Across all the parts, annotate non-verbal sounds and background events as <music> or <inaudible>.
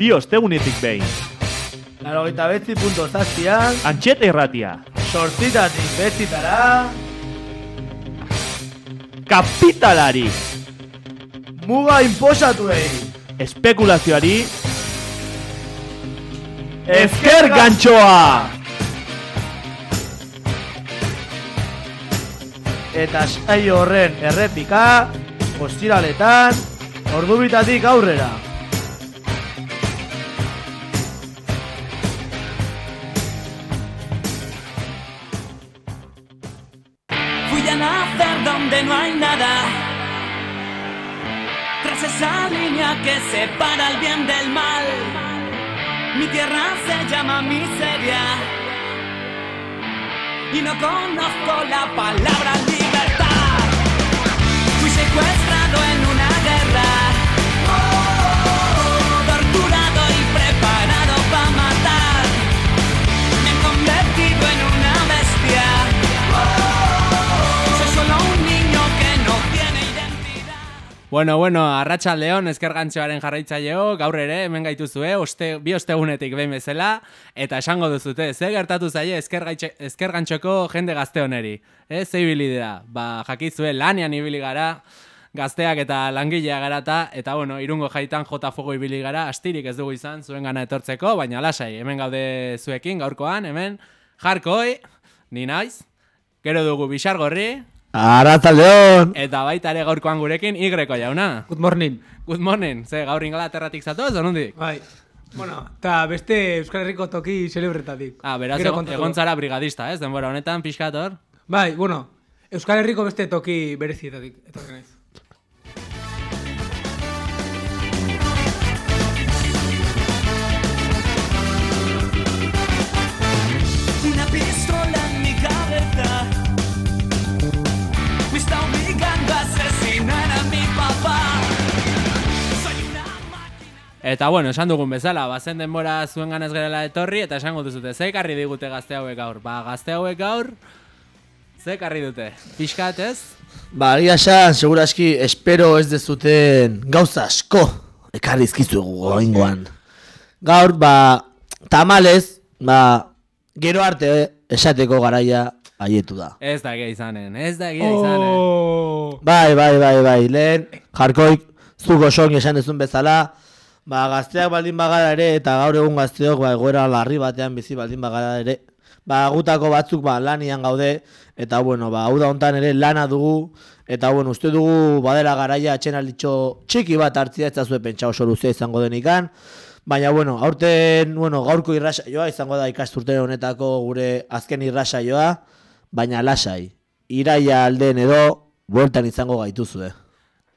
Bi ostegunetik behin. Laro gita betzi punto zazpian, Antxeta irratia. sortzitatik betzitara, Kapitalari. muga inposatuei. Espekulazioari. Ezker gantxoa! Eta saio horren errepika, ostiraletan, ordubitatik aurrera. Que separa el bien del mal. Mi tierra se llama miseria. Y no conozco la palabra libertad. Bueno, bueno, arratsa leon eskergantxoaren jarraitzaileo, gaur ere hemen gaituzue, oste, bi ostegunetik behin bezala, eta esango duzute, ze gertatu zaie eskergantxoko jende gazte honeri. Ez, ze ibili da, ba, jakizue lanean ibili gara, gazteak eta langilea garata, eta bueno, irungo jaitan jota fogo ibili gara, astirik ez dugu izan, zuen gana etortzeko, baina lasai, hemen gaude zuekin, gaurkoan, hemen, jarkoi, ni naiz, gero dugu bisargorri, Arratzaldeon! Eta baita ere gaurkoan gurekin Igreko jauna. Good morning. Good morning. Ze gaur ingalaterratik zatoz, onundik? Bai. Bueno, eta beste Euskal Herriko toki celebretatik. Ah, beraz, egon, zara brigadista, ez? Denbora honetan, pixkator. Bai, bueno, Euskal Herriko beste toki berezietatik. Etorri naiz. Eta bueno, esan dugun bezala, bazen denbora zuen ganez gerela etorri, eta esango duzute, ze ekarri digute gazte hauek gaur? Ba, gazte hauek gaur, ze ekarri dute? Pixkat, ez? Ba, agia esan, seguraski, espero ez dezuten gauza asko ekarrizkizugu goingoan. Gaur, ba, tamalez, ba, gero arte esateko garaia haietu da. Ez da egia izanen, ez da egia izanen. Oh! Bai, bai, bai, bai, lehen, jarkoik, zuko esan dezun bezala, ba, gazteak baldin bagara ere, eta gaur egun gazteok, ba, egoera larri batean bizi baldin bagara ere, ba, gutako batzuk, ba, lanian gaude, eta, bueno, ba, hau da hontan ere lana dugu, eta, bueno, uste dugu, badela garaia atxenalitxo txiki bat hartzia, ez da zuen pentsa oso luzea izango denikan, Baina, bueno, aurten, bueno, gaurko irrasaioa izango da ikasturte honetako gure azken irrasaioa, baina lasai, iraia alden edo, bueltan izango gaituzue.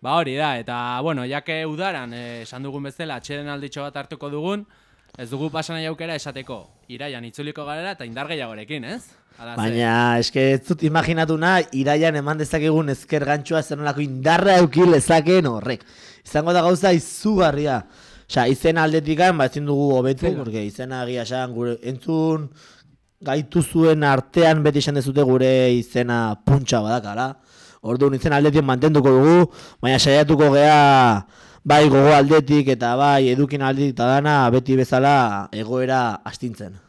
Ba hori da, eta, bueno, jake udaran, eh, esan dugun bezala, atxeden alditxo bat hartuko dugun, ez dugu pasan aukera esateko, iraian itzuliko garela eta indar gehiagorekin, ez? Ala ze. Baina, eske ez dut imaginatu nahi, iraian eman dezakegun ezker gantzua zer nolako indarra euki lezakeen horrek. Izango da gauza izugarria. Osea, izen aldetikan, ba, ezin dugu hobetu, porque izena egia esan gure entzun gaitu zuen artean beti esan dezute gure izena puntxa badakala. Orduan izen aldetik mantenduko dugu, baina saiatuko gea bai gogo aldetik eta bai edukin aldetik eta dana beti bezala egoera astintzen.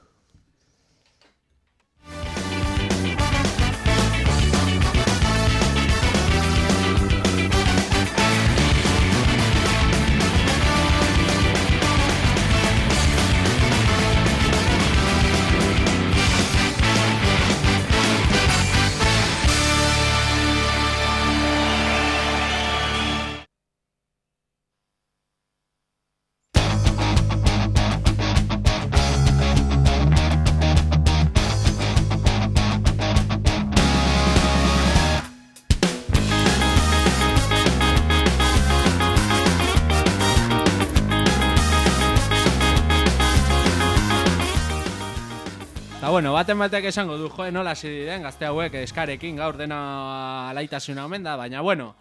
Bueno, baten batek esango du, joe, nola hasi diren gazte hauek eskarekin gaur dena alaitasuna omen da, baina bueno,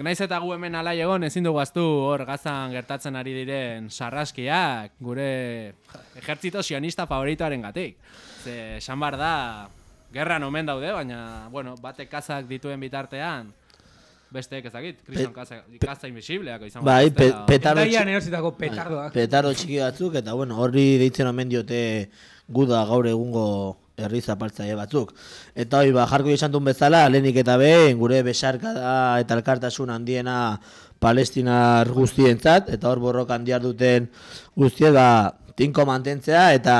Naiz eta gu hemen alai egon ezin dugu aztu hor gazan gertatzen ari diren sarraskiak gure ejertzito sionista favoritoaren gatik. Ze, esan bar da, gerran omen daude, baina, bueno, batek kazak dituen bitartean, Besteek ezagit, Kriston Casa, Casa Invisibleak izango Bai, pe, petardo, txiki, petardoak. petardo txiki batzuk, eta bueno, horri deitzen omen diote guda gaur egungo herri zapaltzaile batzuk. Eta hori, ba, jarko esan duen bezala, lehenik eta behin, gure besarka da eta elkartasun handiena palestinar guztientzat, eta hor borroka handiar duten guztiet, ba, tinko mantentzea, eta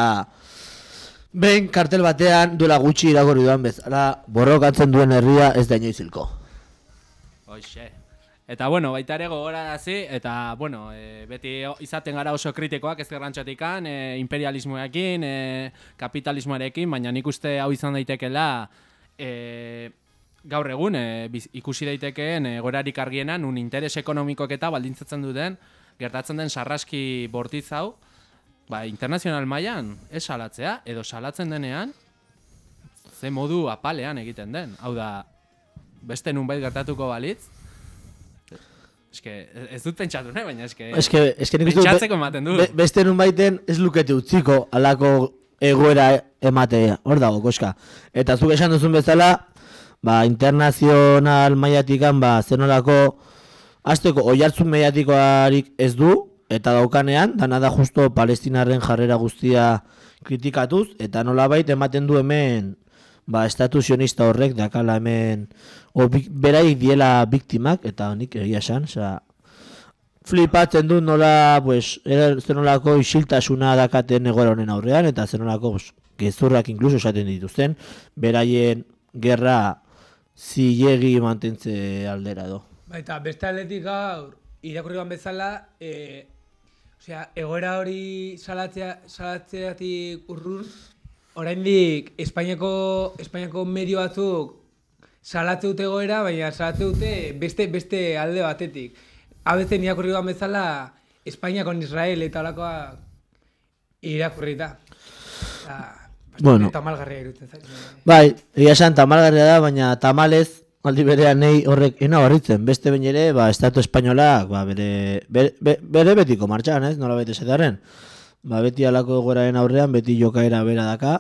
behin kartel batean duela gutxi irakorri duan bezala, borrokatzen duen herria ez da inoiz hilko. Hoxe. Eta bueno, baita ere gogorarazi eta bueno, e, beti izaten gara oso kritikoak ezkerrantxatikan, e, imperialismoekin, e, kapitalismoarekin, baina nik uste hau izan daitekela e, gaur egun e, biz, ikusi daitekeen e, gorarik argiena nun interes ekonomikoak eta baldintzatzen duten gertatzen den sarraski bortitz hau, ba, internazional mailan ez salatzea, edo salatzen denean ze modu apalean egiten den. Hau da, beste nunbait gertatuko balitz, eske, ez dut pentsatu, ne? baina eske, Eske, eske nik uste pentsatzeko ematen du. be, beste nun baiten ez lukete utziko alako egoera ematea, hor dago, koska. Eta zuk esan duzun bezala, ba, internazional maiatikan, ba, zenolako, azteko, oihartzun mediatikoarik ez du, eta daukanean, dana da justo palestinarren jarrera guztia kritikatuz, eta nolabait ematen du hemen, ba, estatu sionista horrek, dakala hemen, o, bik- beraik diela biktimak, eta nik egia esan, osea, flipatzen dut nola, pues, era- zer nolako isiltasuna dakaten egoera honen aurrean, eta zer nolako, pues, gezurrak inkluso esaten dituzten, beraien gerra zilegi mantentze aldera do. Baita, beste aldetik gaur, irakurri ban bezala, e, osea, egoera hori salatzea, salatzeatik urrun, oraindik Espainiako, Espainiako medio batzuk salatze dute egoera, baina salatze dute beste, beste alde batetik. Abezen irakurri ban bezala, Espainia kon Israel eta olakoa irakurrita. Eta, Bueno. tamalgarria irutzen zait. Bai, egia esan tamalgarria da, baina tamalez, aldi berean nahi horrek ena barritzen. Beste behin ere, ba, Estatu Espainolak, ba, bere, bere, bere betiko martxan, ez? Nola bete esatearen. Ba, beti alako egoeraren aurrean, beti jokaera bera daka,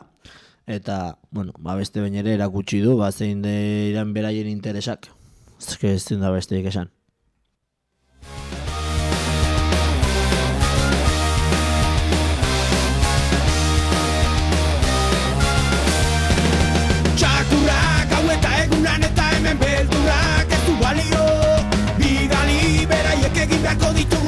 eta, bueno, ba, beste behin ere erakutsi du, ba, zein diren beraien interesak. Ez que ez da besteik esan. Txakurrak hau eta egunan eta hemen beldurrak ez du balio Bidali beraiek egin beharko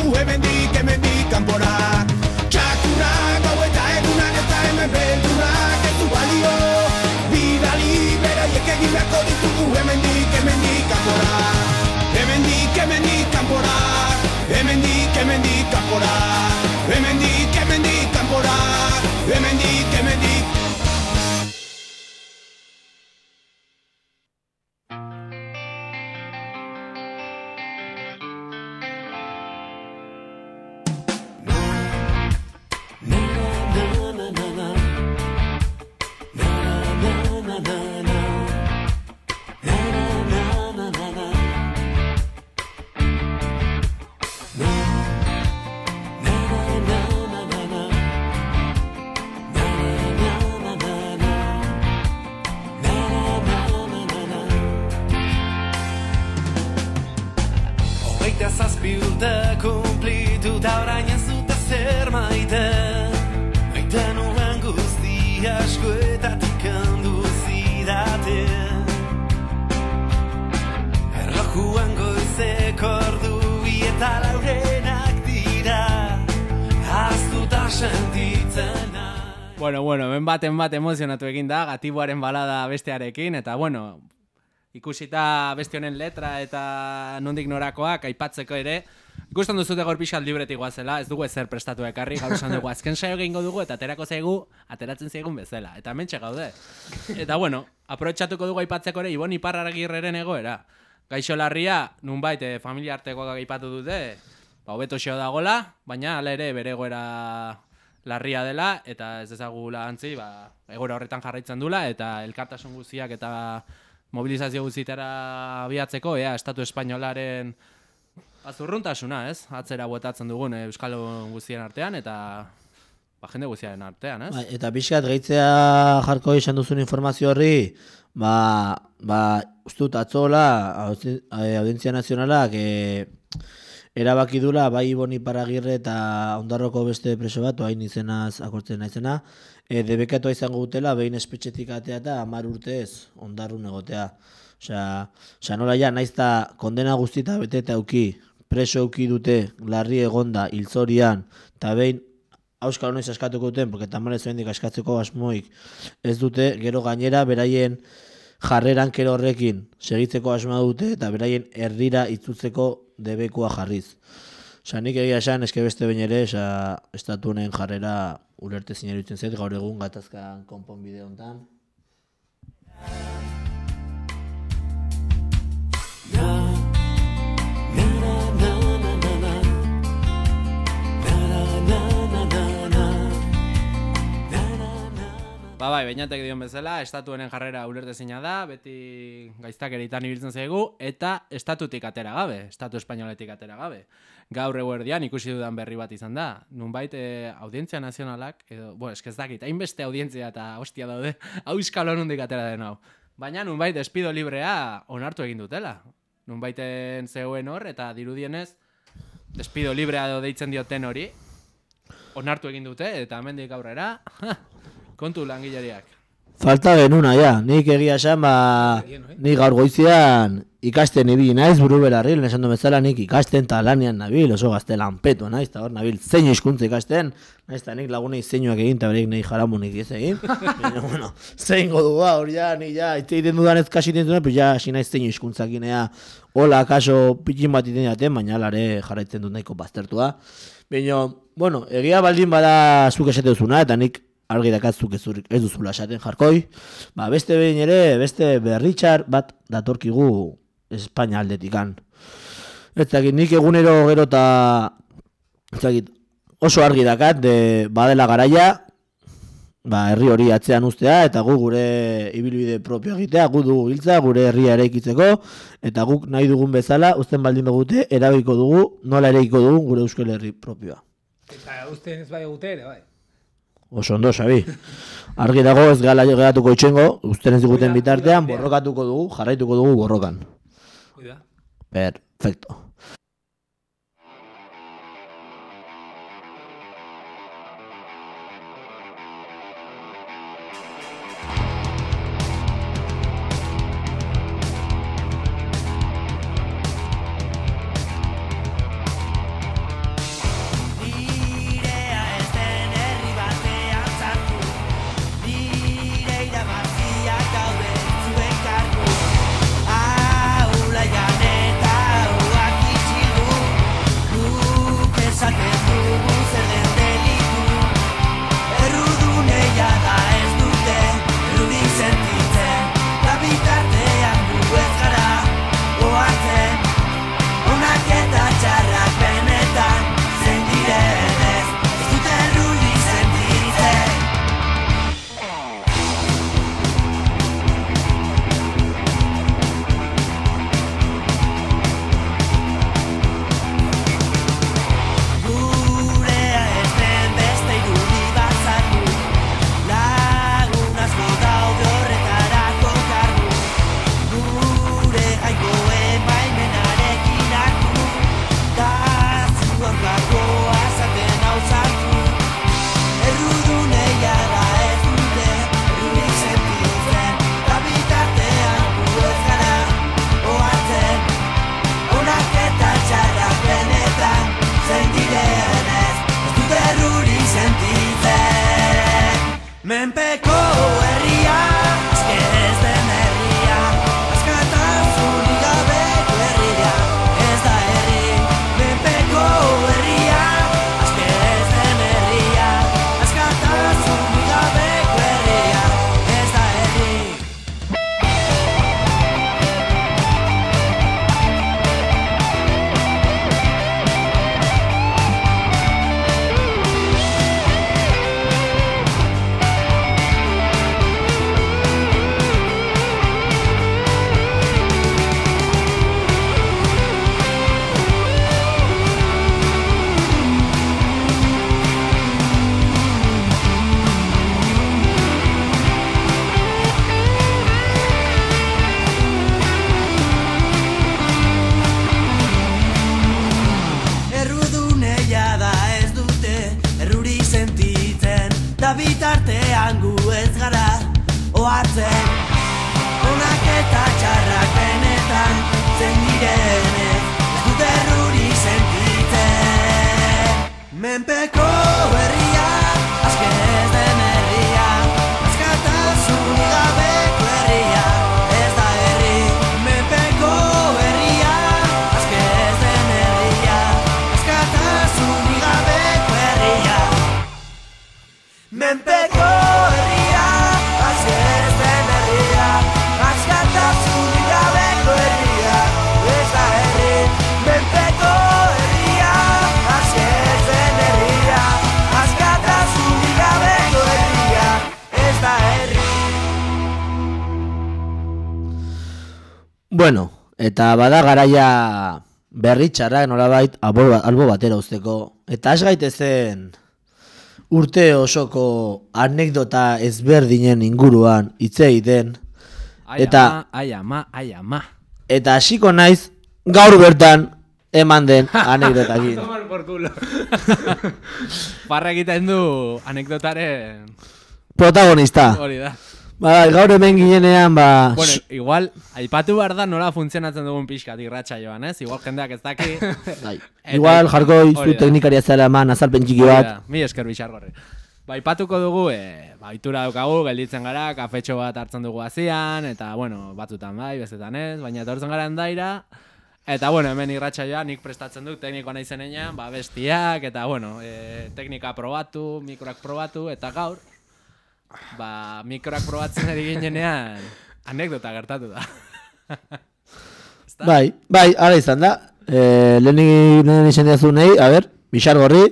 baten bat emozionatu egin da, gatiboaren balada bestearekin, eta bueno, ikusita beste honen letra eta nondik norakoak aipatzeko ere, ikusten duzute gaur pixat libretik guazela, ez dugu ezer prestatu ekarri, gaur esan dugu, azken saio egingo dugu eta aterako zaigu, ateratzen zaigun bezala, eta mentxe gaude. Eta bueno, aprobetxatuko dugu aipatzeko ere, Ibon Iparragirreren egoera. Gaixo larria, nunbait, eh, familia artekoak aipatu dute, ba, hobeto xeo dagola, baina hala ere bere egoera larria dela, eta ez ezagula antzi, ba, egoera horretan jarraitzen dula, eta elkartasun guztiak eta mobilizazio guztietara abiatzeko, ea, Estatu Espainolaren azurruntasuna, ez? Atzera botatzen dugun eh, Euskal guztien artean, eta ba, jende guztiaren artean, ez? Bai, eta pixkat gehitzea jarko izan duzun informazio horri, ba, ba uste dut atzola, audien- eh, audientzia nazionalak, e, erabaki dula, bai Iboni Paragirre eta ondarroko beste preso bat, hain izenaz akortzen naizena, e, debekatua izango dutela, behin espetxetik atea eta amar urtez ondarrun egotea. Osea, osea nola ja, naiz eta kondena guztita bete eta auki, preso auki dute, larri egonda, hilzorian, eta behin Auskalo noiz askatuko duten, porque tamalez oraindik askatzeko asmoik ez dute, gero gainera beraien jarreran kero horrekin segitzeko asmoa dute eta beraien herrira itzutzeko debekoa jarriz. Osa, nik egia esan, eske beste behin ere, osa, estatu honen jarrera ulerte iruditzen zait, gaur egun gatazkan konponbide honetan. Ba bai, bainatek dion bezala, estatuenen jarrera ulertezina da, beti gaiztak eritan ibiltzen zaigu, eta estatutik atera gabe, estatu espainoletik atera gabe. Gaur eguerdian ikusi dudan berri bat izan da, nunbait e, audientzia nazionalak, edo, bo, eskez dakit, hainbeste audientzia eta hostia daude, <laughs> hau iskalo nundik atera den hau. Baina nunbait despido librea onartu egin dutela. Nunbaiten zegoen hor, eta dirudienez, despido librea edo deitzen dioten hori, onartu egin dute, eta hemendik aurrera, <laughs> kontu langileriak. Falta genuna, ja. Nik egia esan, ba, nik gaur goizian ikasten ibili naiz buru belarri, lehen esan du bezala nik ikasten eta lanian nabil, oso gazte lanpetu naiz, eta hor nabil zein hizkuntza ikasten, naiz eta nik lagunei zeinuak egin, eta bereik nahi jaramunik ez egin. <laughs> Baina, bueno, zein godu ba, hor ja, ni ja, itse egiten dudan ez kasi dudan, pues ja, hasi naiz zein hizkuntzak inea, hola, kaso, pikin bat iten jaten, baina alare jarraitzen dut nahiko baztertua. Baina, bueno, egia baldin bada zuk esate duzuna, eta nik argi dakatzuk ez, ez duzula esaten jarkoi. Ba, beste behin ere, beste berritxar bat datorkigu Espainia aldetikan. Ez dakit, nik egunero gero eta oso argi dakat, de, badela garaia, ba, herri hori atzean ustea, eta gu gure ibilbide propio egitea, gu dugu giltza, gure herria eraikitzeko, eta guk nahi dugun bezala, uzten baldin begute, erabiko dugu, nola eraiko dugu gure euskal herri propioa. Eta usten ez bai gute ere, bai. Oso ondo, Xabi. Argi dago ez gala geratuko itxengo, usten ez diguten bitartean, borrokatuko dugu, jarraituko dugu borrokan. Hoi da. Perfecto. Bueno, eta bada garaia berri txarrak nolabait albo, albo batera uzteko. Eta has gaitezen urte osoko anekdota ezberdinen inguruan hitz egiten. Eta- ama, ai ama, ai ama. Eta hasiko naiz gaur bertan eman den anekdotakin. <laughs> Tomar por culo. <laughs> Parra egiten du anekdotaren Protagonista. hori da. Ba, gaur hemen ginenean, ba... Bueno, igual, aipatu behar da nola funtzionatzen dugun pixkat irratxa joan, ez? Igual jendeak ez daki. <laughs> bai, igual jarko izu teknikaria zela eman azalpen txiki bat. Mi esker bixargorri. Ba, ipatuko dugu, e, ba, itura daukagu, gelditzen gara, kafetxo bat hartzen dugu azian, eta, bueno, batzutan bai, bestetan ez, baina etortzen gara endaira, eta, bueno, hemen irratxa joan, nik prestatzen dut teknikoa nahi zenean, ba, bestiak, eta, bueno, e, teknika probatu, mikroak probatu, eta gaur, ba, mikroak probatzen ari ginenean, anekdota gertatu da. Bai, bai, ara izan da. Eh, lehenik lehen izan diazu nahi, a ber, bixar gorri,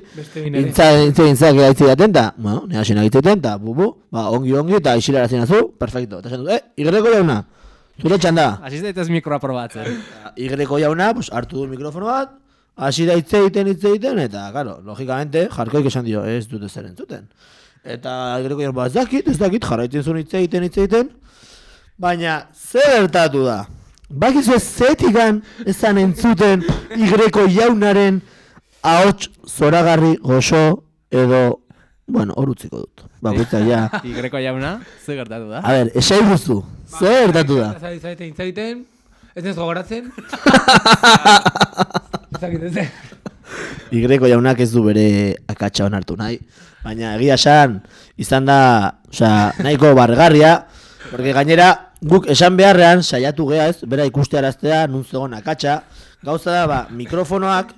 intza, intza, intza, gaitzi daten, ta, bueno, nea xena gaitzeiten, ta, bu, bu, ba, ongi, ongi, eta isilara zinazu, perfecto. Eta esan du, eh, igreko jauna, zure txanda. Hasi zaitez mikroa probatzen. Igreko jauna, pues, hartu du mikrofono bat, hasi da hitz egiten, hitz egiten, eta, claro, logikamente, jarkoik esan dio, ez dute zer entzuten. Eta igreko jauna, ba, ez dakit, ez dakit, jarraitzen zuen hitz egiten, hitz egiten, baina, zer gertatu da? Bakizu ez zetikan ezan entzuten igreko jaunaren ahots zoragarri goxo edo, bueno, hor utziko dut. Bakoitza ja. Igreko jauna, ze gertatu da? A ber, esai guzu, zer gertatu da? Ez zaite intzaiten, ez ez gogoratzen. Ez dakit ez. Igreko jaunak ez du bere akatsa onartu nahi. Baina egia esan, izan da, osea, nahiko bargarria, porque gainera, guk esan beharrean, saiatu gea ez, bera ikustearaztea, nun zegoen akatsa, gauza da, ba, mikrofonoak,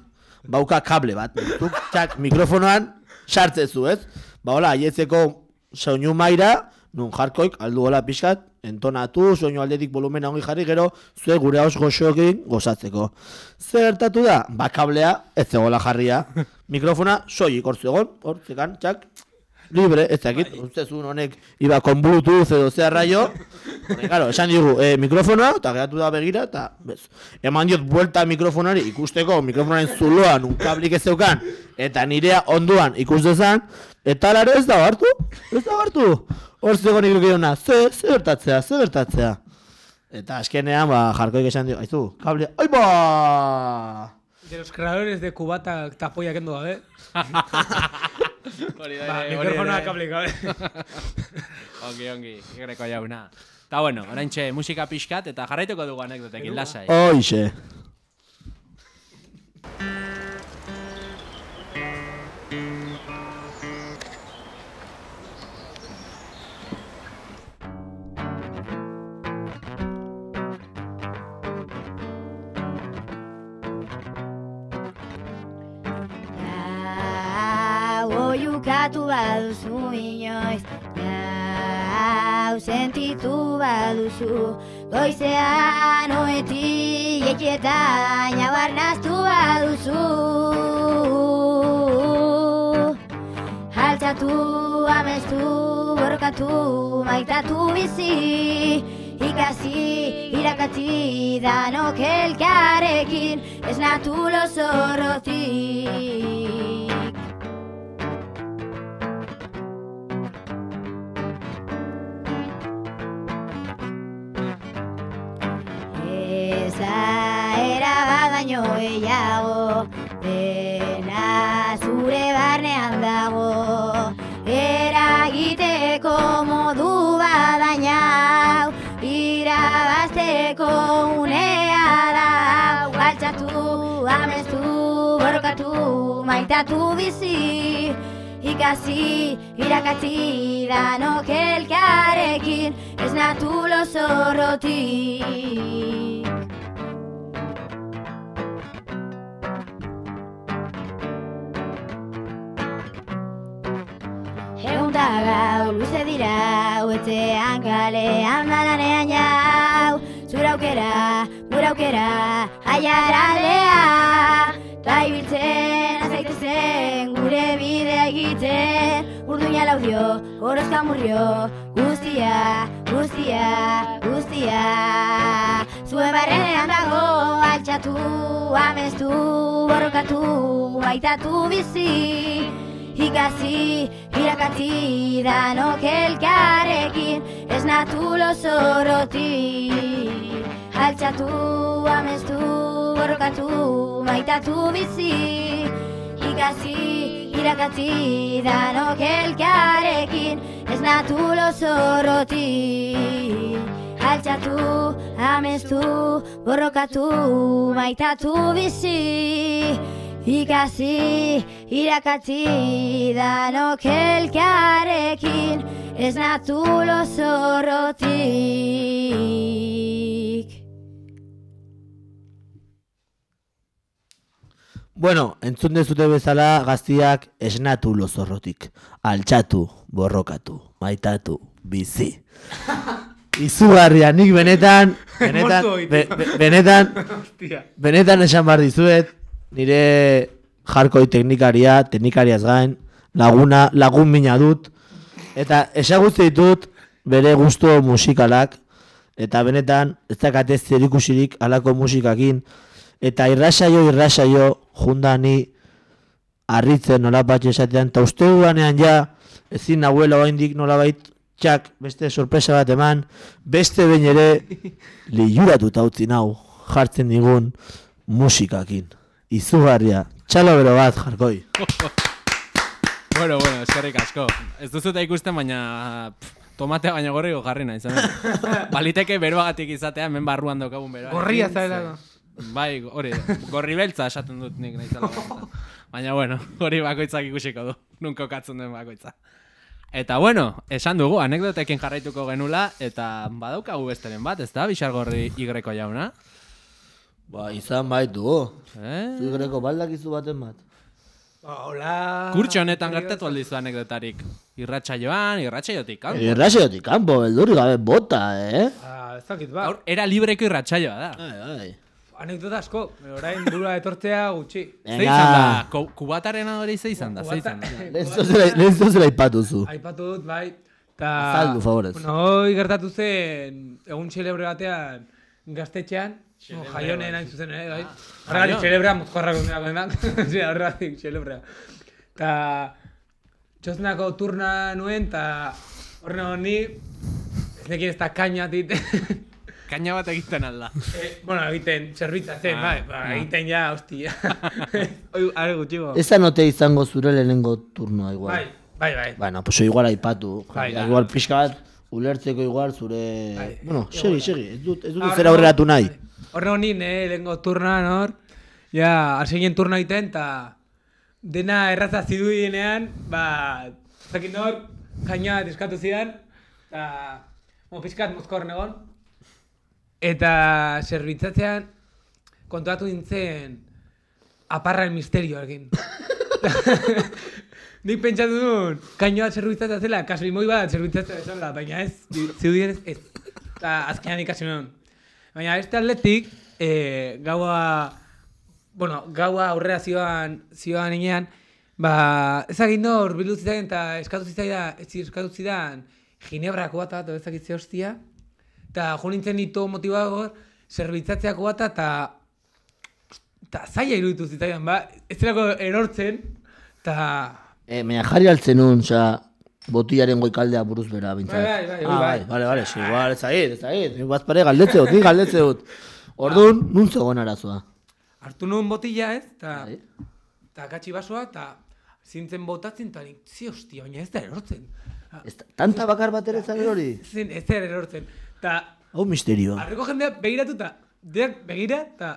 bauka kable bat, zuk, txak, mikrofonoan, sartzezu ez, ba, hola, aietzeko soinu maira, nun jarkoik, aldu hola pixkat, entonatu, soinu aldetik volumena ongi jarri, gero, zue gure haus goxoekin gozatzeko. Zer gertatu da? Ba, kablea, ez zegoela jarria, <laughs> mikrofona, soilik hor zegoen, hor, zekan, txak, libre, ez dakit, ustezun honek iba con bluetooth edo zea raio, claro, esan digu, eh, mikrofonoa, eta geratu da begira, eta, bez, eman diot buelta mikrofonari ikusteko, mikrofonaren zuloan un kablik ez zeukan, eta nirea onduan ikus dezan, eta lare ez da hartu, ez da hartu. Hor zegoen ikrokidona, ze, ze gertatzea, ze gertatzea. Eta azkenean, ba, jarkoik esan dio, aizu, kable, aiba! De los creadores de Cubata tapoia kendo gabe. Hori da, Ba, mikrofonoa kable gabe. <laughs> Ongi, ongi, igreko jauna. Ta bueno, oraintxe musika pixkat eta jarraituko dugu anekdotekin lasai. Hoixe. Hau oiukatu baduzu inoiz Hau sentitu baduzu Goizean oetik etxetan Jabarnaztu baduzu Haltzatu, amestu, borrokatu, maitatu bizi Ikasi, irakatzi danok elkarrekin Ez natu lozorrotik maitatu bizi Ikasi, irakatzi danok elkarekin Ez natu lozorrotik Egun da gau, luze dira, uetzean kalean balanean jau. Zura aukera, gura aukera, aiaraldea Ta ibiltzen, azaitezen, gure bidea egiten. Urduña laudio, horozka murrio, guztia, guztia, guztia. Zuen barrenean dago, altxatu, amestu, borrokatu, baitatu bizi. Ikasi, irakatzi danok elkarekin Ez natu lozorrotik Altxatu, amestu, borrokatu, maitatu bizi Ikasi, irakatzi danok elkarekin Ez natu lozorrotik Altxatu, amestu, borrokatu, maitatu bizi. Ikasi, irakatzi danok elkarekin Ez natu lozorrotik Bueno, entzun dezute bezala gaztiak esnatu lozorrotik. Altxatu, borrokatu, maitatu, bizi. <laughs> Izugarria, nik benetan, <laughs> benetan, be, be, benetan, benetan esan behar dizuet, nire jarkoi teknikaria, teknikariaz gain, laguna, lagun mina dut, eta esagutze ditut bere gustu musikalak, eta benetan, ez dakate zerikusirik alako musikakin, eta irrasaio, irrasaio, jundani, harritzen nolabait esatean, eta uste dudanean ja, ezin nahuela oraindik nolabait, txak, beste sorpresa bat eman, beste behin ere, <laughs> liuratuta utzi nau, jartzen digun musikakin. Izugarria, txalo bero bat, jarkoi. <laughs> Bueno, bueno, eskerrik asko. Ez duzuta ikusten, baina tomate baina gorriko jarri nahi zen. <laughs> Baliteke beroagatik izatea, hemen barruan daukagun beroa. Gorria zaela. Bai, hori, gorri beltza esaten dut nik nahi zela. <laughs> Baina bueno, hori bakoitzak ikusiko du, nunko katzen den bakoitza. Eta bueno, esan dugu, anekdotekin jarraituko genula, eta badaukagu besteren bat, ez da, Bixargorri igreko jauna? Ba, izan baitu, Eh? zu greko baldakizu baten bat. Ba, hola. Kurtxo honetan gertatu aldizu anekdotarik. Irratsaioan, irratsaiotik, kanpo. Irrasiotik kanpo, beldurri gabe bota, eh? Ah, ez dakit, ba. Gaur, era libreko irratsaioa da. Ai, ai. Anekdota asko, orain dura etortzea gutxi. Ze izan da? Ko- Kubataren hori ze izan da? Ze izan da? <laughs> lehen zozela ipatuzu. Aipatu dut, bai. Ta, Azaldu, favorez. Hoi gertatu zen, egun txelebre batean, gaztetxean, no, jaionen hain zuzen, eh, bai. Horregatik Jaion. txelebrea mozkorrak ondenak <laughs> denak. Sí, horregatik txelebrea. Ta, txosnako turna nuen, ta horren honi, ez nekin ez da kaina dit. <laughs> Kaina bat egiten alda. eh, bueno, egiten, zerbitzatzen, Ah, bai, ba, ah. egiten ja, hostia. <laughs> Oi, are gutxigo. Ez anote izango zure lehenengo turnoa igual. Bai, bai, bai. Bueno, pues igual aipatu. Bai, igual pixka bat, ulertzeko igual zure... Bai. Bueno, segi, segi, ez dut, ez dut zera no, aurreratu nahi. Horre honi, ne, lehenko turna, nor? Ja, hasien turna egiten, eta dena erraza zidudienean, ba, zakin nor, jaina bat eskatu zidan, eta, mo, pizkat mozkor negon. Eta zerbitzatzean, kontuatu nintzen, aparra el misterioarekin. <laughs> Nik pentsatu duen, kaino bat zerbitzatzea zela, kaslimoi bat zerbitzatzea bezala, baina ez, zidudien ez, ez. Eta azkenean ikasi nuen. Baina este atletik, e, gaua, bueno, gaua aurrera zioan, zioan inean, ba, ezagin nor, bildu zitzaidan eta eskatu zitzaidan, eskatu zidan, ginebrako bat, eta ezakitze hostia, eta jo nintzen nito motibagor, zerbitzatzeako bat, eta eta zaila iruditu zitzaidan, ba, ez zelako erortzen, eta... Eh, mea jarri altzen nun, oza, botillaren goikaldea buruz bera, bintzat. Bai, bai, bai, ah, bai. bai, bale, sí, igual, ez zait, ez zait. Nik bazpare galdetze dut, nik galdetze dut. Orduan, nun zegoen arazoa. Hartu nuen botila ez, eta Bai. eta katxi basoa, eta zintzen botatzen, eta nik, zi hostia, baina ez da erortzen. Ez tanta bakar bat ere zaber hori? Zen, ez da erortzen. Eta Hau misterioa. Arreko jendea begiratuta, deak begira, eta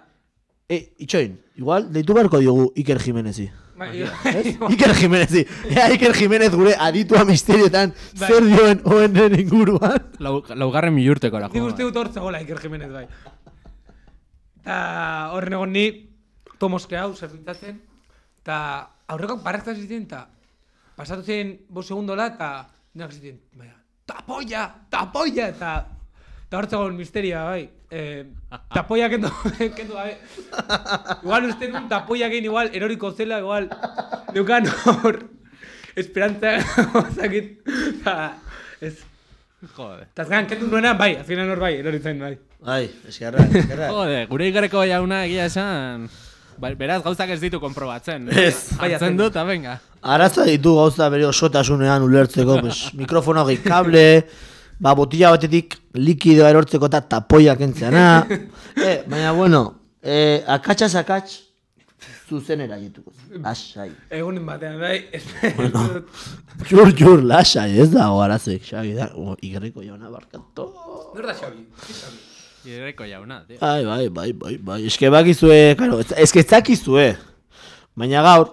E, itxoin, igual, deitu beharko diogu Iker Jimenezi. Bai, <laughs> Ez? Iker Jimenez, di. Ea Iker Jimenez gure aditua misterioetan Bai. zer dioen ONN inguruan. Lau, laugarren milurteko la Nik uste dut hor zegoela Iker Jimenez bai. Ta horren egon ni tomoske hau zerbitzatzen, ta aurrekoak barrakta zitzen, ta pasatu zen bo segundola, ta nek zitzen, baina, tapoia, tapoia, ta ta hor zegoen misteria, bai. Eh, tapoia kendu, <laughs> kendu gabe. Igual uste nun tapoia gein igual eroriko zela, igual neukan hor esperantza zakit, ta ez. Jode. Ta azkenan kendu nuena, bai, azkenan hor bai, eroritzen bai. Ai, eskerrak, eskerrak. Jode, gure ikerreko jauna egia esan... Ba, beraz gauzak ez ditu konprobatzen. Ez. Hartzen dut, eta venga. Araza ditu gauza bere osotasunean ulertzeko, pues, mikrofono gehi kable, ba, botilla batetik likidoa erortzeko eta tapoia kentzeana. <laughs> eh, baina, bueno, eh, akatsa akats zuzenera dituko. Lasai. Egunen batean, bai, <laughs> Bueno. Jur, jur, lasai, ez dago arazoik, Xabi, da, o, igerriko jauna barkatu. Nor da Xabi? Ikerreko jauna, tío. Bai, bai, bai, bai, bai, eske bakizue, karo, ez- eske ez dakizue. Baina gaur,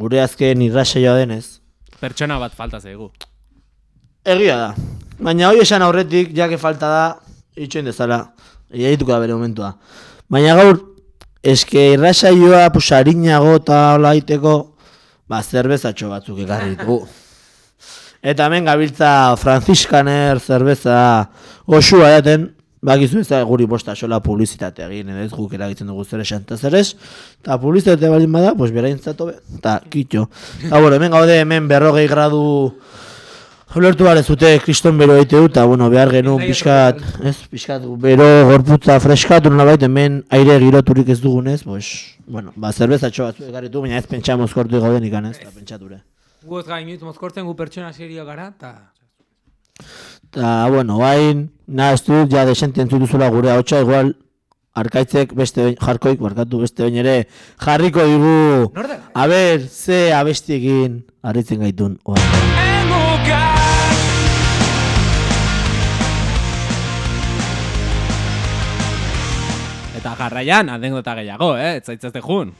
gure azken irrasaioa denez, Pertsona bat falta zaigu. Egia da. Baina hoi esan aurretik, jake falta da, itxoin dezala. Ia dituko da bere momentua. Baina gaur, eske irrasaioa, pues, harinago eta hola iteko, ba, zerbezatxo batzuk ekarri ditugu. <laughs> Eta hemen gabiltza Franziskaner zerbeza osua daten, bakizu ez da guri bosta sola publizitate egin, ez guk eragitzen dugu zer esan eta zer ez, eta publizitate baldin bada, pues beraintzat hobe, eta kitxo. Eta bueno, hemen gaude hemen berrogei gradu Ulertu behar ez dute kriston bero egite du, eta bueno, behar genuen pixkat, ez pixkat, bero gorputza freskatu nolabait hemen aire giroturik ez dugunez, pues, bueno, ba, zerbezatxo batzu egarritu, baina ez pentsa mozkortu gauden ikan ez, eta pentsature. Gu ez gain mozkortzen gu pertsona serio gara, eta... Eta, bueno, bain, naha ez dut, ja desente entzut duzula gure hautsa, igual, arkaitzek beste behin, jarkoik, barkatu beste behin ere, jarriko digu, Nor da? a ber, ze abestiekin harritzen gaitun, oa. Jarraian, anekdota gehiago, eh? Ez zaitzazte jun.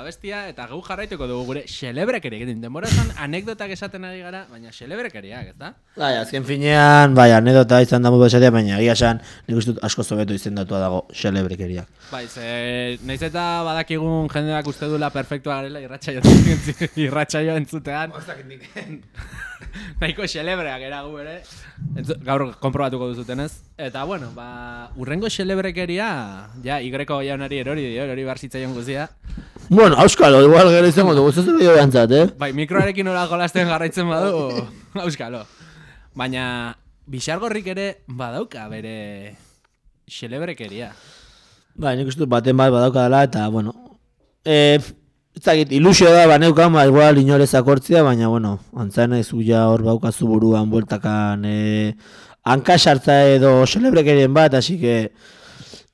Bukatu da bestia, eta gau jarraituko dugu gure xelebrekeriak. Denbora esan anekdotak esaten ari gara, baina xelebrekeriak, ez da? Bai, azken finean, bai, anedota izan da modu esatea, baina egia esan, nik uste asko zobeto izendatua dago xelebrekeriak. Bai, ze, naiz eta badakigun jendeak uste duela perfektua garela irratsaio <laughs> irratsaio entzutean. <laughs> <laughs> Nahiko xelebreak eragu ere. Entzu, gaur konprobatuko duzutenez. Eta bueno, ba, urrengo xelebrekeria, ja, igreko jaunari erori dio, erori barzitzaion guzia. Bueno, auskalo, igual gero izango dugu, ez dut behantzat, eh? Bai, mikroarekin nola jolasten jarraitzen badu, <laughs> auskalo. Baina, bisargorrik ere badauka bere xelebrekeria. Bai, nik uste baten bat badaukadala, eta, bueno, e, ez dakit, ilusio da, baneukan, ba, igual inorez akortzia, baina, bueno, antzan ez ja hor baukazu buruan bueltakan, e, hankasartza edo celebrekerien bat, hasi que,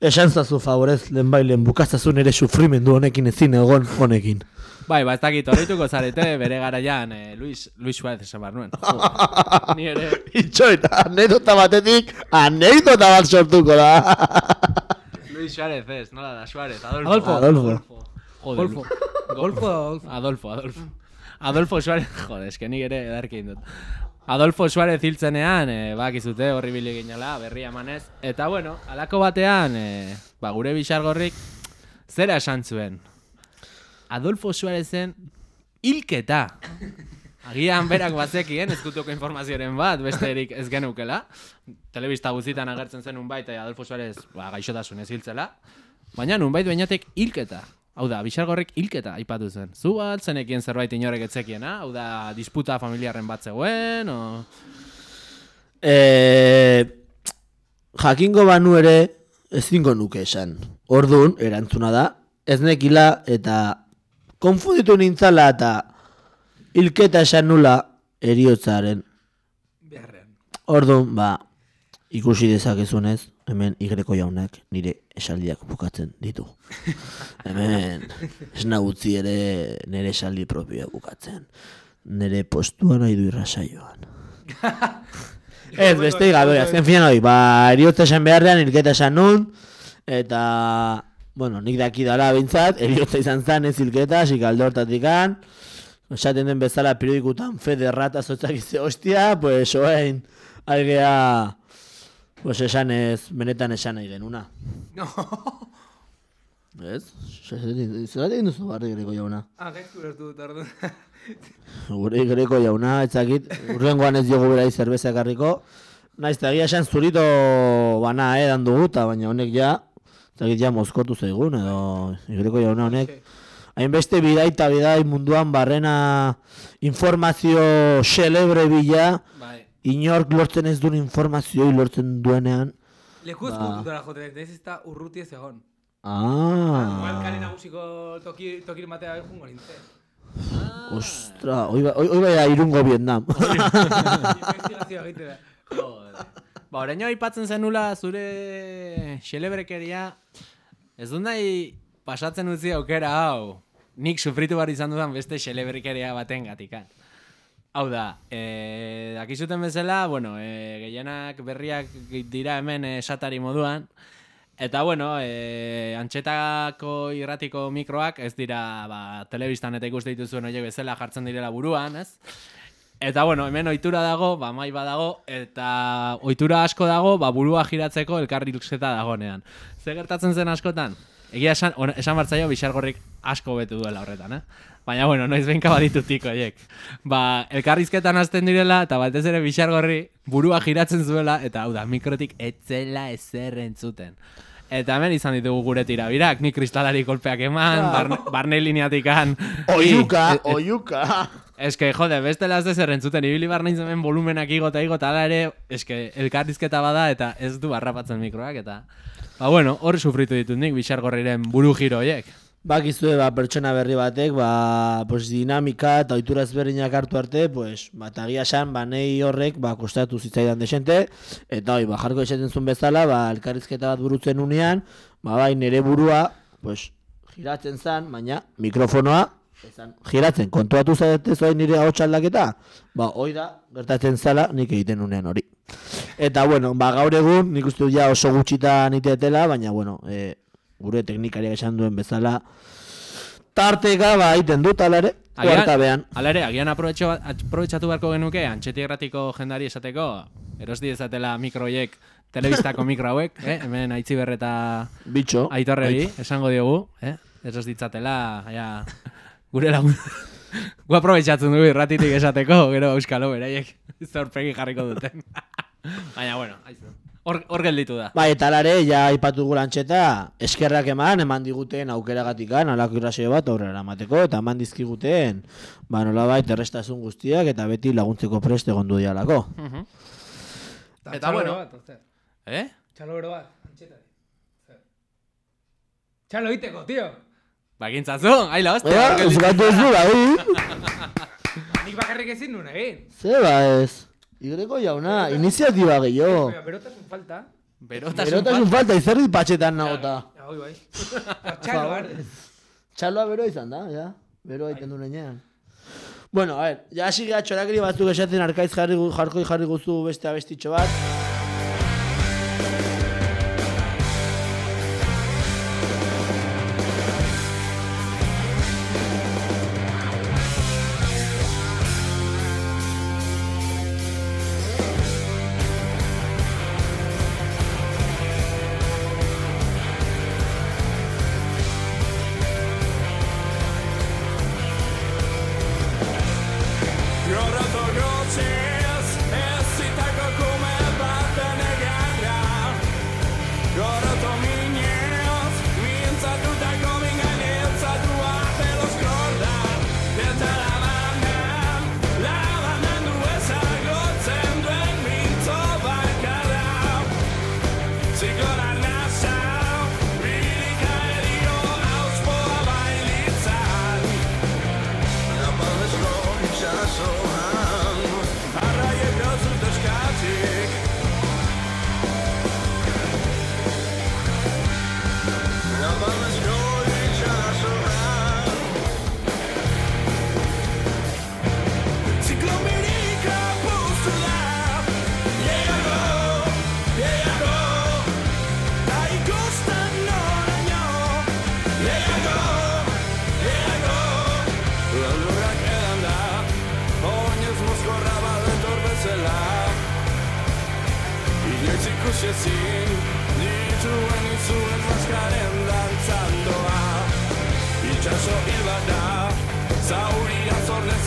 esan zazu favorez lehen bailen bukaztazu nere sufrimendu honekin ezin egon honekin. Bai, ba, ez dakit, horretuko zarete, bere garaian, eh, Luis, Luis Suárez esan behar nuen. Jo, <laughs> Ni ere, Itxoin, anedota batetik, anedota bat sortuko da. Luis Suárez ez, nola da, Suárez, Adolfo. Adolfo. Adolfo. Golfo. Golfo, Golfo. Adolfo, Adolfo. Adolfo Suárez, joder, eske nik ere edarkin dut. Adolfo Suárez hiltzenean, e, bakizute horri bili ginela, berria emanez. Eta bueno, alako batean, e, ba, gure bisargorrik, zera esan zuen. Adolfo Suárezen hilketa. Agian berak bazekien, ezkutuko informazioaren bat, besterik ez geneukela. Telebista guztitan agertzen zen unbait, eh, Adolfo Suárez ba, gaixotasunez hiltzela. Baina nunbait bainatek hilketa. Hau da, bisargorrek hilketa aipatu zen. Zu bat, zenekien zerbait inorek etzekiena? Hau da, disputa familiarren bat zegoen, o... E, jakingo banu ere ezingo nuke esan. Ordun erantzuna da, ez nekila eta konfunditu nintzala eta hilketa esan nula eriotzaren. Beharrean. Ordun, ba, ikusi dezakezunez, hemen igreko jaunak nire esaldiak bukatzen ditu. hemen esna utzi ere nire esaldi propioa bukatzen. Nire postua nahi du irrasaioan. <laughs> Ez, beste gabe, azken finan hori, ba, eriotza esan beharrean, hilketa esan nun, eta, bueno, nik daki dara bintzat, eriotza izan zen ez hilketa, asik alde hortatikan, esaten den bezala periodikutan fe de rata zotzak izte hostia, pues oain, aigea, pues esan ez, benetan esan nahi genuna. Ez? Zeratik duzu barri greko jauna? Ah, gaizku lertu dut ordu. Gure greko jauna, etzakit, urrengoan ez diogu berai zerbeza ekarriko. Naiz, egia esan zurito bana edan dugu, eta baina honek ja, etzakit ja mozkortu zaigun, edo greko jauna honek. Hainbeste bidai eta bidai munduan barrena informazio celebre bila, Bai. Inork lortzen ez duen informazioi lortzen duenean. Leku Ba. ezkututara joten, ez ez da urruti ez egon. Ah, Igual kale nagusiko toki, tokiren batea jungo nintzen. ostra, hoi ba- hoi bai da irungo Vietnam. <laughs> Investigazioa egite da. Ba, oraino aipatzen zenula zure xelebrekeria, ez dut nahi pasatzen utzi aukera hau, nik sufritu behar izan dudan beste xelebrekeria baten gatikan. Hau da, e, dakizuten bezala, bueno, e, gehienak berriak dira hemen esatari moduan, Eta bueno, e, antxetako irratiko mikroak ez dira ba, telebistan eta ikuste dituzuen horiek bezala jartzen direla buruan, ez? Eta bueno, hemen ohitura dago, ba mai badago eta ohitura asko dago, ba burua giratzeko elkarrizketa dagonean. Ze gertatzen zen askotan? Egia esan, on, esan bartzaio bisargorrik asko betu duela horretan, eh? Baina bueno, noiz behinka baditutik horiek. Ba, elkarrizketan hasten direla eta batez ere bisargorri burua giratzen zuela eta hau da, mikrotik etzela ezer entzuten. Eta hemen izan ditugu gure tirabirak, ni kristalari kolpeak eman, barne, barne lineatikan. Oiuka, oiuka. Eske, jode, bestela ez dezer entzuten, ibili bar naiz hemen volumenak igo eta igo, eta hala ere, eske, elkarrizketa bada eta ez du harrapatzen mikroak, eta... Ba, bueno, hori sufritu ditut nik, bisargorriren buru giro horiek. Bakizue, ba, pertsona berri batek, ba, pues, dinamika eta ohitura ezberdinak hartu arte, pues, ba, eta egia esan, ba, nei horrek, ba, kostatu zitzaidan desente, eta hoi, ba, jarko esaten zuen bezala, ba, elkarrizketa bat burutzen unean, ba, bai, nire burua, pues, giratzen zan, baina, mikrofonoa, ezan, giratzen, kontuatu zaitez hori nire hau aldaketa, ba, hoi da, gertatzen zala, nik egiten unean hori. Eta, bueno, ba, gaur egun, nik uste dut ja oso gutxitan iteetela, baina, bueno, e, gure teknikariak esan duen bezala, tarteka ba egiten dut alare. Hala ere, agian aprobetxo, aprobetxatu beharko genuke, antxeti erratiko jendari esateko, eros dizatela mikroiek, telebistako <laughs> mikro hauek, eh? hemen aitzi berreta Bitxo. aitorreri, esango diogu, eh? eros ditzatela, ja, gure lagun... <laughs> Gu aprobetxatzen dugu irratitik esateko, gero euskalo beraiek <laughs> zorpegi jarriko duten. <laughs> Baina, bueno, aizu. hor, hor gelditu da. Bai, eta alare, ja aipatu gu lantxeta, eskerrak eman, eman diguten aukeragatikan, alako irrazio bat aurrera emateko, eta eman dizkiguten, ba, nolabait, errestasun guztiak, eta beti laguntzeko preste gondu dialako. Eta txalo bueno. bero bat, oste. Eh? Txalo bero bat, antxetari. Zer. Txalo iteko, tio. Bagintzazu, aila, hostia. Ea, hor gelditu. zukatu ez du, bai? <laughs> Nik bakarrik ezin nuen egin. Ze ba ez? Igreko jauna, iniziatiba gehiago. Berotasun falta. Berotasun Berotasun falta, izerri patxetan nagota. Ja, hoi bai. <laughs> Txalo, ar. Txaloa bero izan da, ja. Bero egiten du nenean. Bueno, a ver, ja hasi geha txorakeri batzuk esaten arkaiz jarri, jarkoi jarri guzu beste abestitxo bat.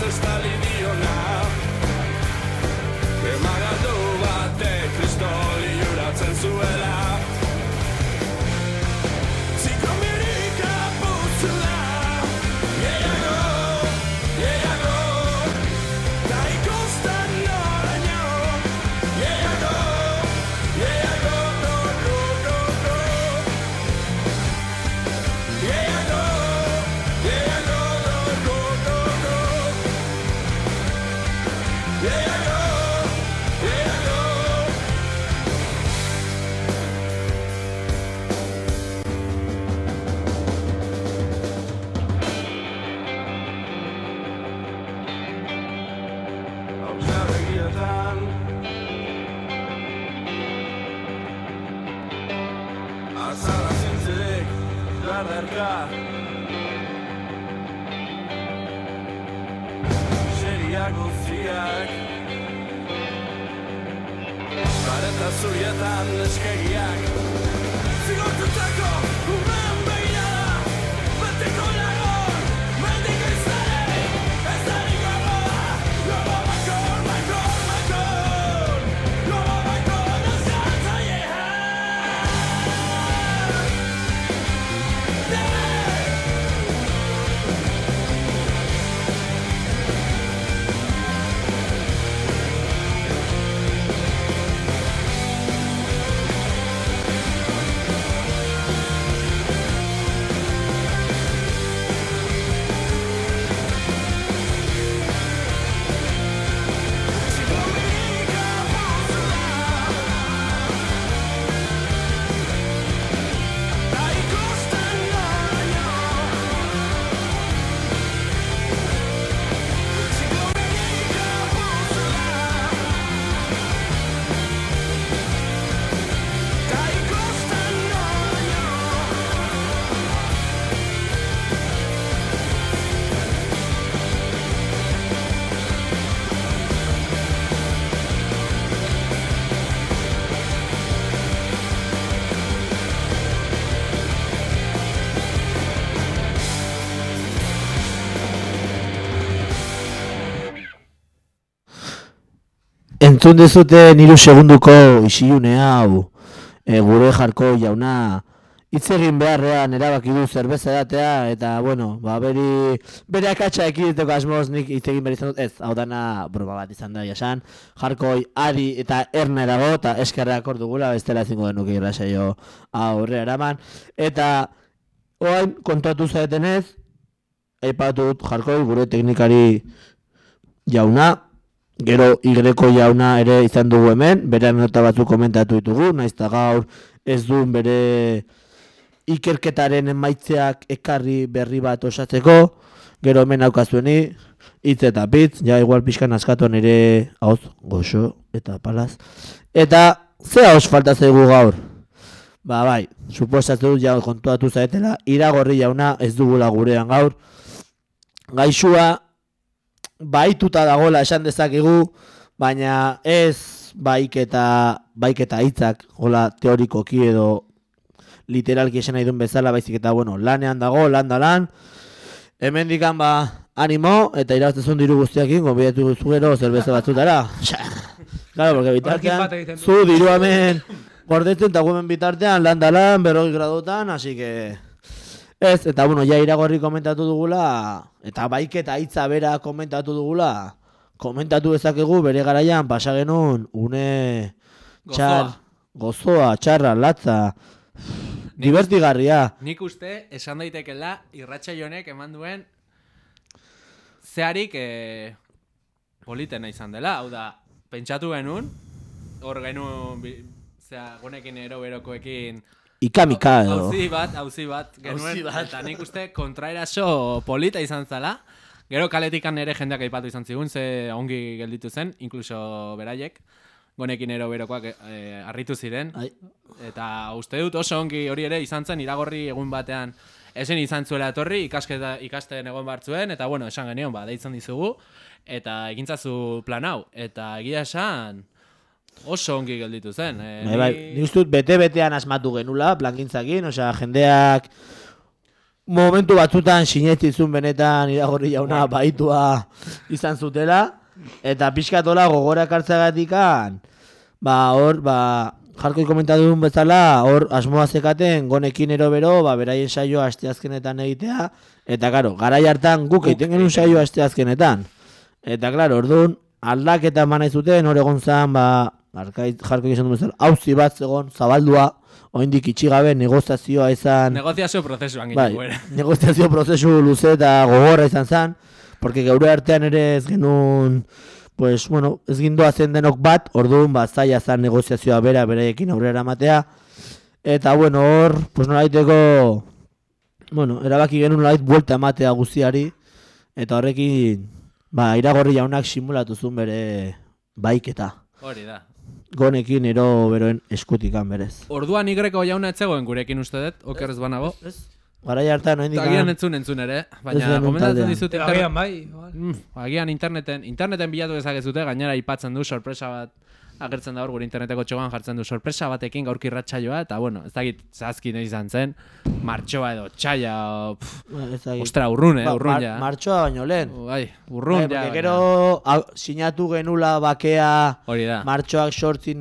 Você está livre. Dardarka Seria guztiak. Bareta zurietan eskegiak entzun dezute niru segunduko isilune hau e, gure jarko jauna hitz egin beharrean erabaki du zerbeza edatea eta bueno, ba beri bere akatsa ekideteko asmoz nik hitz egin behar izan dut. Ez, hau dana broma bat izan da jasan. Jarkoi ari eta erna erago eta eskerrak dugula bestela ezingo genuke irrasaio aurre eraman eta orain kontatu zaetenez aipatu dut jarkoi gure teknikari jauna Gero igreko jauna ere izan dugu hemen, bere nota batzuk komentatu ditugu, naiz eta gaur ez duen bere ikerketaren emaitzeak ekarri berri bat osatzeko, gero hemen aukazueni, hitz eta pitz, ja igual pixkan askatuan ere hauz, goxo eta palaz. Eta ze hauz falta zaigu gaur? Ba bai, suposatu dut ja kontuatu zaetela, iragorri jauna ez dugula gurean gaur, gaixua baituta dagola esan dezakegu, baina ez baiketa, baiketa hitzak, hola teorikoki edo literalki esan nahi duen bezala, baizik eta, bueno, lanean dago, lan da lan, hemen dikan ba, animo, eta irabaztezun diru guztiakin, gonbidatu zu gero zerbeza batzutara. <laughs> claro, porque bitartean, zu diru hemen gordetzen, eta gu hemen bitartean, lan da lan, berrogi gradotan, así que... Ez, eta bueno, ja iragorri komentatu dugula, eta baiketa hitza bera komentatu dugula, komentatu dezakegu bere garaian pasa genuen une txar, gozoa, txarra, latza, divertigarria. Nik uste, esan daitekela, irratxa jonek eman duen zeharik e, politena izan dela. Hau da, pentsatu genuen, hor genuen, zea, gonekin ero berokoekin, Ikamika edo. Auzi bat, auzi bat, genuen, bat. eta nik uste kontraeraso polita izan zala. Gero kaletikan ere jendeak aipatu izan zigun, ze ongi gelditu zen, inkluso beraiek, gonekin ero berokoak eh, harritu ziren. Ai. Eta uste dut oso ongi hori ere izan zen iragorri egun batean esen izan zuela etorri, ikasketa, ikasten egon bartzuen, eta bueno, esan genion, ba, deitzen dizugu, eta egintzazu plan hau. Eta egia esan, oso ongi gelditu zen. E, Bai, bai, nik uste dut bete-betean asmatu genula, plangintzakin, osea, jendeak momentu batzutan sinetzizun benetan iragorri jauna baitua izan zutela, eta pixkatola gogora kartzagatikan, ba, hor, ba, jarkoi komentatu duen bezala, hor asmoa zekaten gonekin ero bero, ba, beraien saioa asteazkenetan egitea, eta karo, garai hartan guk egiten genuen saioa asteazkenetan. Eta klaro, orduan, aldaketa eman nahi zuten, hor egon zan, ba, arkait jarko izan duen bezala, hauzi bat zegoen, zabaldua, oraindik itxi gabe negoziazioa izan, Negoziazio prozesuan bai, <laughs> negoziazio prozesu luze eta gogorra izan zan, porque geure artean ere ez genuen, pues, bueno, ez gindoa zen denok bat, orduan, ba, zaila zan negoziazioa bera, beraiekin aurrera matea, eta, bueno, hor, pues, nolaiteko, bueno, erabaki genuen nolait buelta ematea guztiari, eta horrekin, ba, iragorri jaunak simulatu zuen bere baiketa. Hori da. Gonekin ero beroen eskutikan berez. Orduan igreko jauna etzegoen gurekin uste dut, okerrez banago. Garai hartan, no Eta agian entzun entzun ere, baina taldean. dizut internet- agian bai, igual. Mm, agian interneten, interneten bilatu dezakezute, gainera aipatzen du sorpresa bat agertzen da hor gure interneteko txogan jartzen du sorpresa batekin gaurki irratsaioa eta bueno, ez dakit zazki nahi izan zen, martxoa edo txaila, pff, ostra, urrun, eh, Ba, urrun mar- ja. Martxoa baino lehen. Bai, urrun Bai, ja. gero sinatu genula bakea Hori da. martxoak sortzin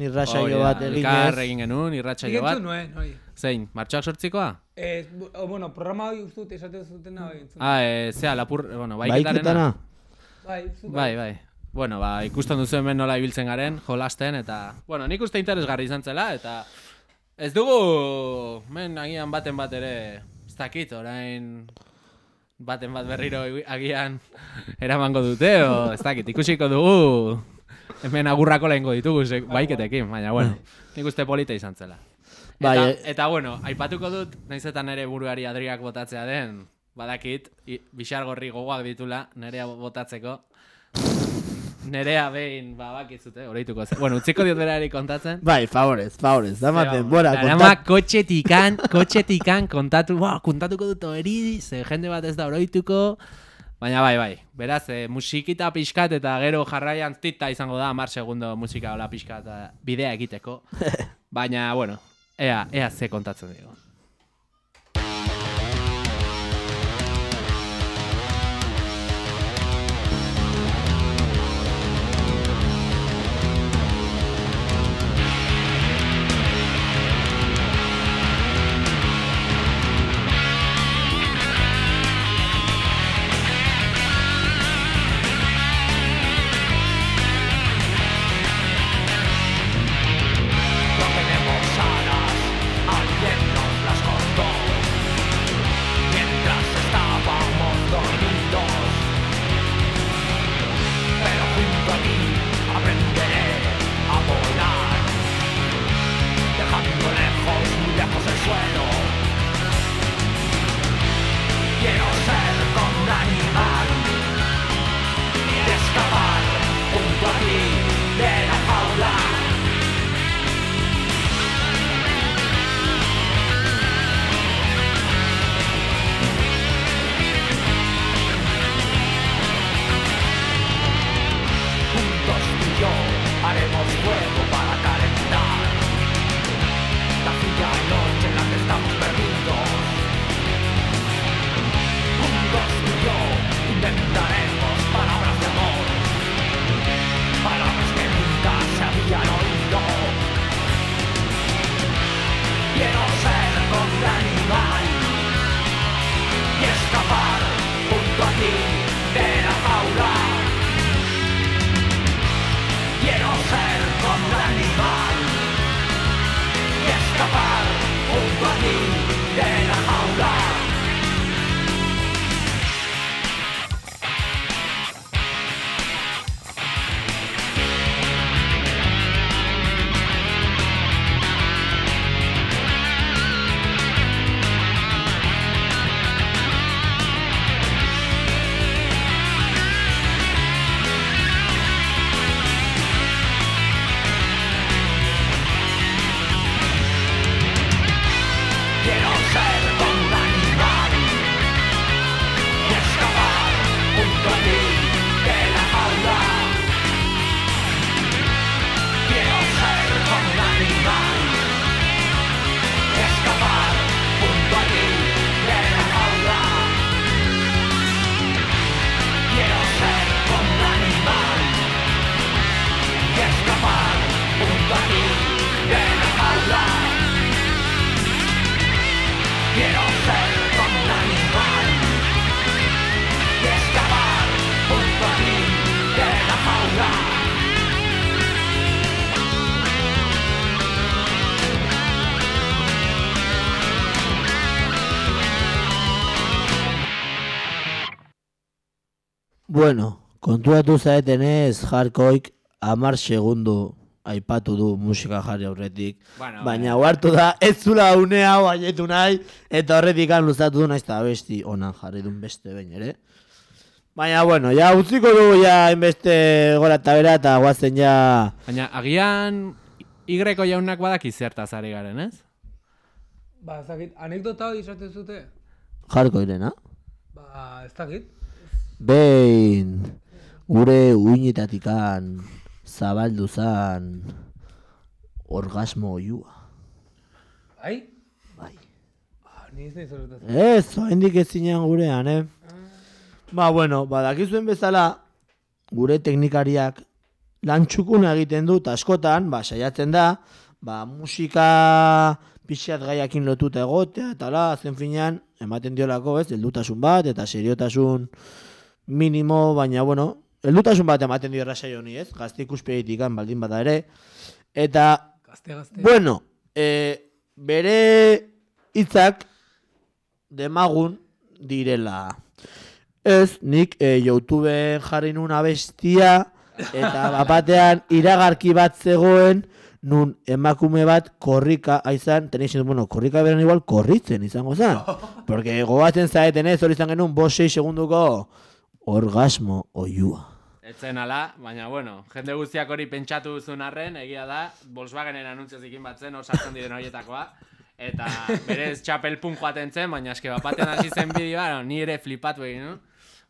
da, bat elkar eginez. egin genuen irratsaio bat. nuen, hori. Zein, martxoak sortzikoa? Eh, bu- oh, bueno, programa hori uste dut esaten zutena hori entzun. Ah, eh, zea, lapur, bueno, baiketarena. Baiketana. Bai, zuk Bai, bai. Bueno, ba, ikusten duzu hemen nola ibiltzen garen, jolasten, eta... Bueno, nik uste interesgarri izan zela, eta... Ez dugu... Men, agian baten bat ere... Ez dakit, orain... Baten bat berriro agian eramango dute, o... Ez dakit, ikusiko dugu... Hemen agurrako lehenko ditugu, ze- baiketekin, baina, bueno. Nik uste polita izan zela. Eta, Bai, eta bueno, aipatuko dut, naizetan ere buruari adriak botatzea den, badakit, i- bixargorri gogoak ditula, nerea botatzeko. Nerea behin, ba, bakizute, horreituko zen. Bueno, utziko diot berari kontatzen. Bai, favorez, favorez. Damaten, bora, Darama kontat... kotxetikan, kotxetikan kontatu, wow, kontatuko dut hori, ze jende bat ez da oroituko. Baina bai, bai, beraz, e, musikita pixkat eta gero jarraian tita izango da, mar segundo musika hola pixkat eh, bidea egiteko. <laughs> Baina, bueno, ea, ea ze kontatzen digo. Kontuatu zaetenez jarkoik amar segundu aipatu du musika jarri aurretik. Bueno, baina hartu da, ez zula une hau aietu nahi, eta horretik han luzatu du naiz eta besti onan jarri duen beste behin ere. Baina, bueno, ja utziko dugu ja inbeste gora eta bera eta guazen ja... Baina agian Y jaunak badaki zertaz ari garen, ez? Ba, ez dakit, anekdota hori izaten zute? Jarko irena. Ba, ez dakit. Behin, gure uinetatikan zabaldu zan orgasmo oiua. Bai? Bai. Ah, ni ez nahi zorretaz. Ez, oraindik ez zinean gurean, eh? Ba, bueno, badakizuen bezala, gure teknikariak lan txukuna egiten du, eta askotan, ba, saiatzen da, ba, musika pixat gaiakin lotuta egotea, eta la, azken finean, ematen diolako, ez, heldutasun bat, eta seriotasun minimo, baina, bueno, heldutasun bat ematen dio errasai honi, ez, gazte ikuspegitik baldin bada ere, eta Gazte, gazte. Bueno, e, bere hitzak demagun direla. Ez, nik e, YouTubeen jarri nun abestia, eta <laughs> bapatean iragarki bat zegoen, nun emakume bat korrika aizan, tenéis bueno, korrika beren igual korritzen izango zen. <laughs> Porque gogatzen zaeten ez, hori izan genuen, 5-6 segunduko orgasmo oiua. Etzen ala, baina bueno, jende guztiak hori pentsatu duzun arren, egia da, Volkswagenen anuntzio zikin batzen, hor sartzen diren horietakoa. Eta berez txapelpun joaten zen, baina eske bapaten hasi zen bideoa, no, ni ere flipatu egin, no?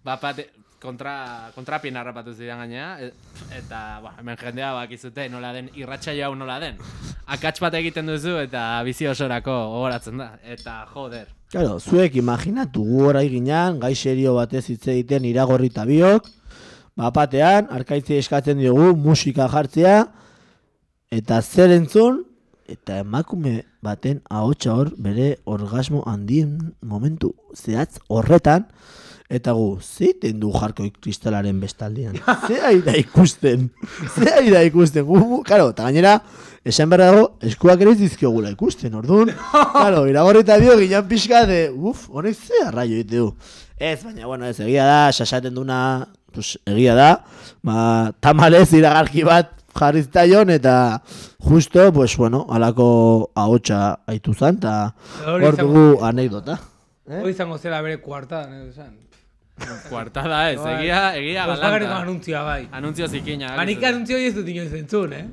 Bapate, kontra, kontrapien harrapatu zidan gainea, e- eta ba, hemen jendea bakizute nola den, irratsaio hau nola den. Akats bat egiten duzu eta bizi osorako gogoratzen da, eta joder. Claro, zuek imaginatu gu orai ginean, gai serio batez hitz egiten iragorri eta biok, bapatean, arkaitzi eskatzen diogu musika jartzea, eta zer entzun, eta emakume baten ahotsa hor bere orgasmo handien momentu zehatz horretan, eta gu, zeiten du jarkoik kristalaren bestaldian? Ze ari da ikusten? Ze ari da ikusten? Gu, karo, eta gainera, esan behar dago, eskuak ere dizkiogula ikusten, orduan, <laughs> karo, iragorrita dio, ginean pixka de, uf, honek ze arraio du. Ez, baina, bueno, ez, egia da, sasaten duna, pues, egia da, ba, tamalez iragarki bat jarri zitzaion, eta justo, pues, bueno, alako ahotsa aitu zan, eta hor izango- dugu anekdota. Eh? Hori izango zela bere kuarta, nahi esan. Kuartada ez, Bai. egia, egia galanta. anuntzioa bai. Anuntzio zikina. Ba, nik anuntzio ez dut inoiz entzun, eh?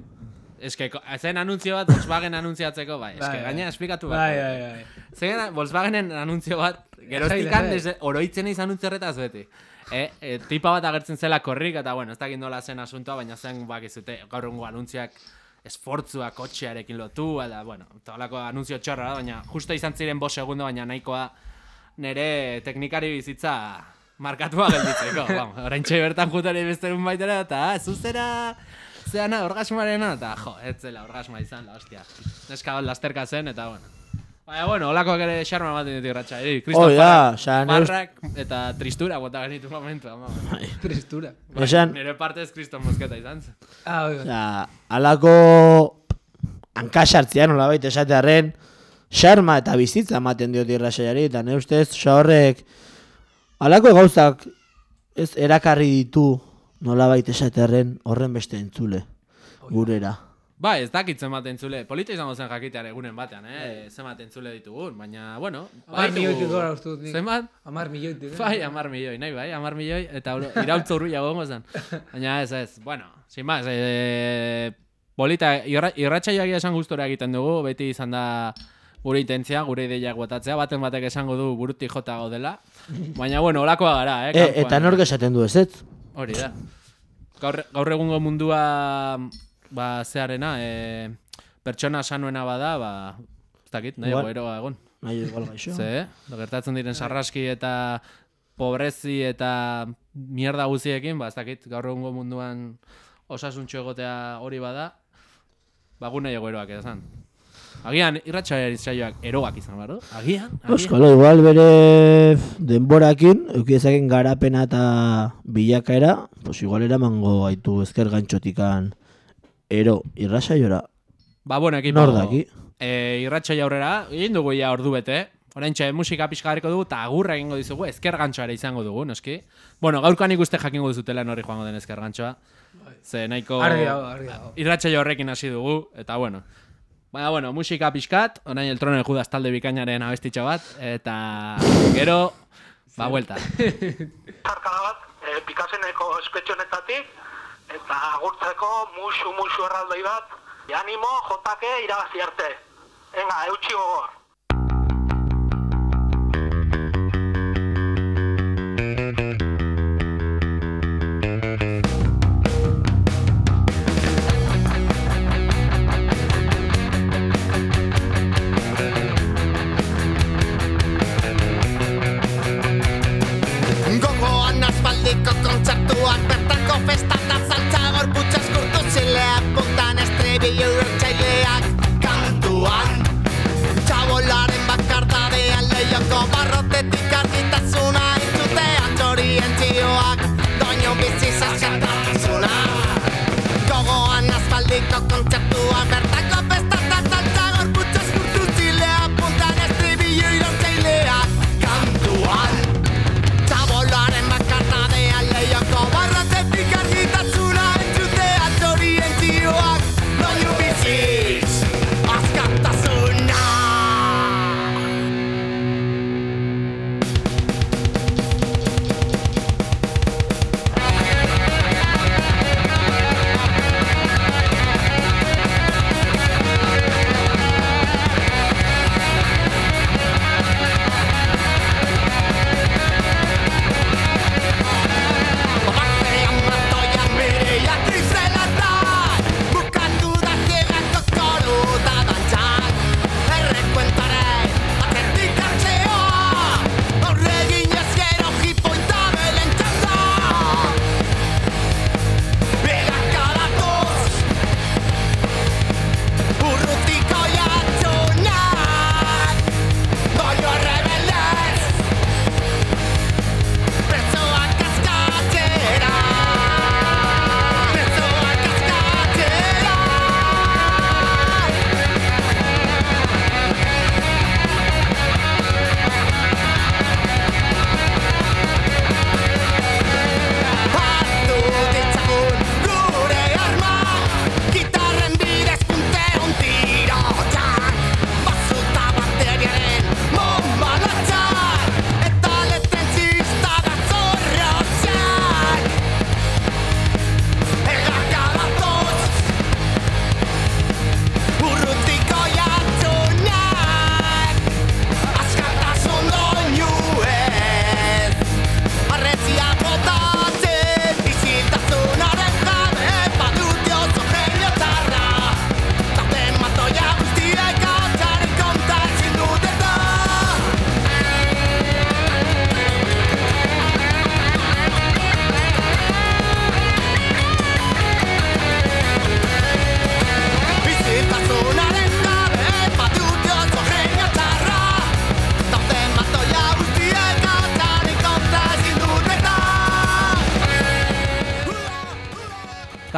Eske, zen anuntzio bat Volkswagen anuntziatzeko, bai. Eske, Bai, bai. gaina esplikatu Bai, bai, bai. Zen Volkswagenen anuntzio bat, geroztikan oroitzen izan anuntzio horretaz beti. E, e, tipa bat agertzen zela korrik, eta bueno, ez dakit nola zen asuntoa, baina zen bakizute, gaur egungo anuntziak esfortzua kotxearekin lotu, eta bueno, eta holako anuntzio txorra da, baina justo izan ziren bo segundo, baina nahikoa nire teknikari bizitza markatua gelditzeko. <laughs> Vamos, orain bertan jutari besterun baitera, eta ah, zuzera zeana orgasmoarena, eta jo, ez zela orgasmoa izan, la hostia. Neska hon lasterka zen, eta bueno. Baina, bueno, olakoak ere xarma bat ditu irratxa. Eri, Oh, nire ust- Barrak eta tristura bota genitu momentu, ama. Tristura. Bai, Esan- nire partez kriston mosketa izan zen. Ah, oi, bai. Osea, alako hankasartzea nola baita esatearen, xarma eta bizitza ematen diot irrasaiari, eta ne ustez, osea horrek, alako gauzak ez erakarri ditu nola baita esatearen horren beste entzule, gurera. Ba, ez dakit zenbat entzule. Polita izango zen jakitean egunen batean, eh? Zenbat entzule ditugun, baina, bueno. Amar milioitik gora uste dut nik. Zenbat? Amar milioitik. eh? Bai, amar milioi, nahi bai, amar milioi, eta irautza urruia gongo zen. Baina ez, ez, bueno, sin más, e, bolita, irra, irratxaioak esan gustora egiten dugu, beti izan da gure intentzia, gure ideiak botatzea, baten batek esango du burutik jota gaudela. Baina, bueno, olakoa gara, eh? E, eta nork esaten du ez ez? Hori da. Gaur, gaur egungo mundua ba, zearena, e, pertsona sanuena bada, ba, ez dakit, nahi eroa egon. Nahi igual gaixo. <laughs> Ze? Lo gertatzen diren sarraski eta pobrezi eta mierda guztiekin, ba, ez dakit, gaur egungo munduan osasuntxo egotea hori bada, ba, gu nahi eroak esan. Agian, irratxaiari saioak eroak izan, baro? Agian, agian. Euskalo, igual bere denborakin, eukidezaken garapena eta bilakaera, pues igual eramango gaitu ezker gantxotikan ero irrasaiora. Ba, bueno, ekipo. Nor daki? E, irratxai aurrera, egin dugu ja ordu bete. oraintxe musika pixka garriko dugu, eta agurra egingo dizugu, ezker ere izango dugu, noski. Bueno, gaurkoan ikuste jakingo duzutela nori joango den ezker gantxoa. Ze nahiko... Irratsaio horrekin hasi dugu, eta bueno. Baina, bueno, musika pixkat, orain el trono de Judas talde bikainaren abestitxo bat, eta gero, ba, vuelta. <laughs> Zarkala bat, e, Pikaseneko espetxe honetatik, eta agurtzeko musu musu erraldoi bat, animo jotake irabazi arte. Venga, eutxi gogor. Gogoan aspaldiko kontzertuak bertako festa You your room, take me out.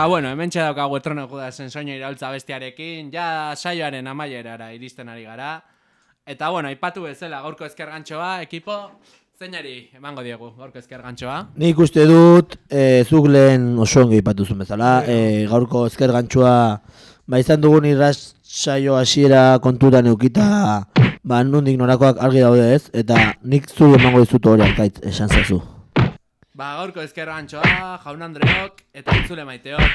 Bueno, hemen daukagu etrono judasen soinu iraultza bestiarekin, ja saioaren amaierara iristen ari gara. Eta bueno, aipatu bezala gaurko ezkergantxoa, ekipo, zeinari emango diegu gaurko ezkergantxoa. Nik uste dut, e, zuk lehen oso ongi ipatuzun bezala, e, gaurko ezker gantzua, ba izan dugun irratsaio hasiera kontutan eukita, ba nondik norakoak argi daude ez, eta nik zu emango dizut hori arkaitz esan zazu. Ba, gaurko ezkergantxoa, jaun Andreok eta entzule maiteok,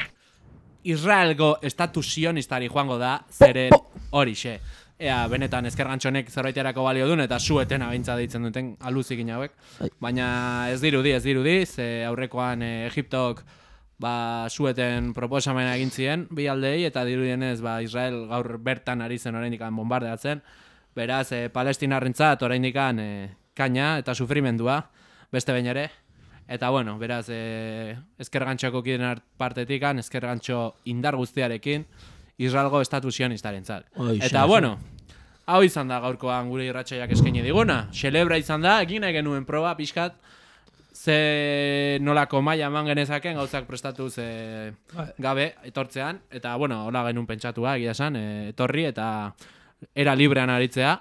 Israelgo estatu sionistari joango da, zeren horixe. Ea, benetan ezkergantxonek zerbaiterako balio duen eta sueten abintza deitzen duten aluzikin hauek. Bai. Baina ez dirudi, ez dirudi, ze aurrekoan eh, Egiptok ba, sueten proposamena egin zien bi aldei eta dirudienez ba, Israel gaur bertan ari zen oraindik bombardeatzen. Beraz, e, palestinarrentzat oraindik e, kaina eta sufrimendua beste behin ere. Eta bueno, beraz, e, ezkergantxoko kiden art- partetik an, ezkergantxo indar guztiarekin, Israelgo estatu sionistarentzat. Hoixe, Eta bueno, hau izan da gaurkoan gure irratxaiak eskaini diguna. Xelebra izan da, egin nahi genuen proba pixkat, ze nolako maila eman genezaken gauzak prestatu ze Bai. gabe etortzean. Eta bueno, hola genuen pentsatua, egia esan, e, etorri eta era librean aritzea.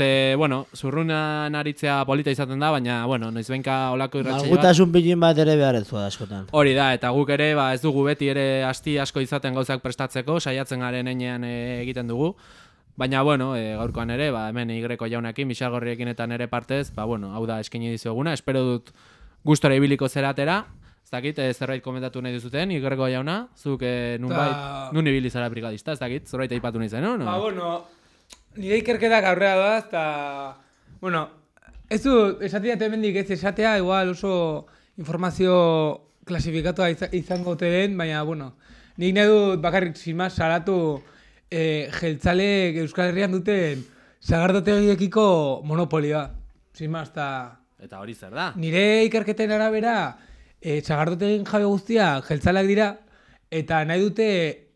Ze, bueno, zurrunan aritzea polita izaten da, baina, bueno, noiz benka olako irratxe Malgutasun pilin bat ere beharrezkoa da askotan. Hori da, eta guk ere, ba, ez dugu beti ere asti asko izaten gauzak prestatzeko, saiatzen garen einean e, egiten dugu. Baina, bueno, e, gaurkoan ere, ba, hemen igreko jaunekin, misagorriekin eta nere partez, ba, bueno, hau da eskaini dizueguna, espero dut gustora ibiliko zeratera, ez dakit, e, zerbait komentatu nahi duzuten, igreko jauna, zuk e, nunbait, Ta- nun ibili zara brigadista, ez dakit, zerbait aipatu nahi zen, no? Ba, bueno, nire ikerketak aurrera doaz, eta, bueno, ez du, esatea hemendik ez esatea, igual oso informazio klasifikatua iza- izango den, baina, bueno, nik nahi dut bakarrik simaz salatu e, jeltzalek Euskal Herrian duten sagardotegiekiko monopolioa. Simaz, eta Eta hori zer da? nire ikerketen arabera, e, sagardotegin jabe guztia jeltzaleak dira, eta nahi dute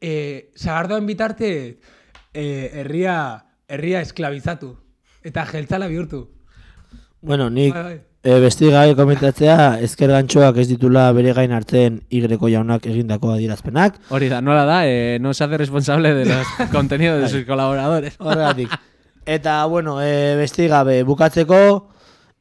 e, sagardoen bitarte e, herria, herria esklabizatu. Eta jeltzala bihurtu. Bueno, nik Bai, bai. e, besti gabe komentatzea, ezker gantxoak ez ditula bere gain hartzen igreko jaunak egindako adierazpenak. Hori da, nola da, e, no se hace responsable de los <laughs> contenidos de sus colaboradores. Horregatik. Eta, bueno, e, besti gabe bukatzeko,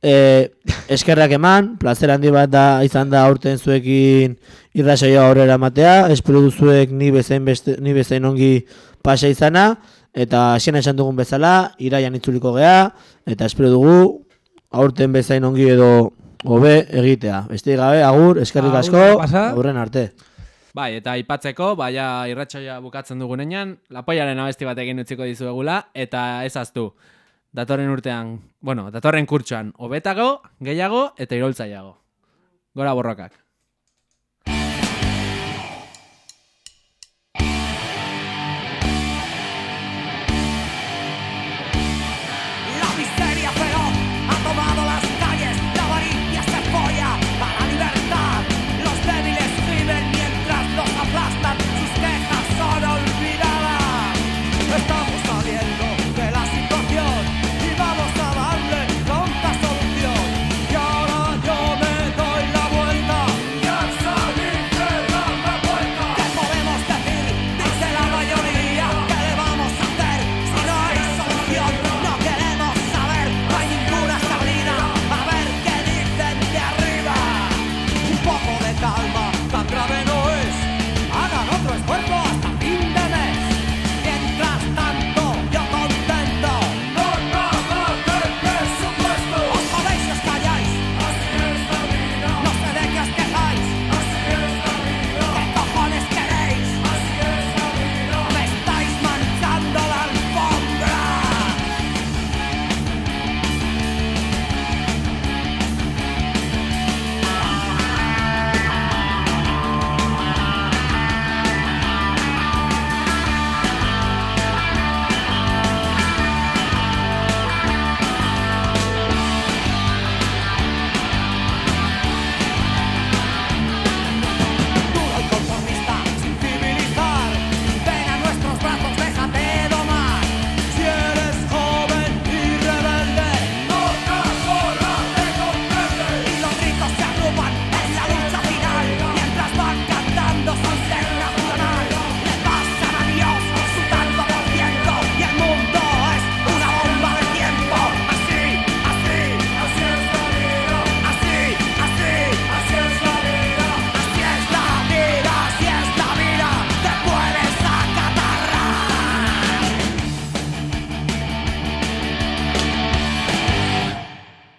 e, eskerrak eman, plazer handi bat da izan da aurten zuekin irrasaioa aurrera matea, espero duzuek ni bezain, beste, ni bezain ongi pasa izana, eta hasieran esan dugun bezala, iraian itzuliko gea, eta espero dugu aurten bezain ongi edo hobe egitea. Besti gabe, agur, eskerrik asko, aurren arte. Bai, eta aipatzeko, baia irratsaioa bukatzen dugunean, lapoiaren abesti batekin utziko dizuegula, eta ez aztu. Datorren urtean, bueno, datorren kurtsoan, hobetago, gehiago eta iroltzaiago. Gora borrokak.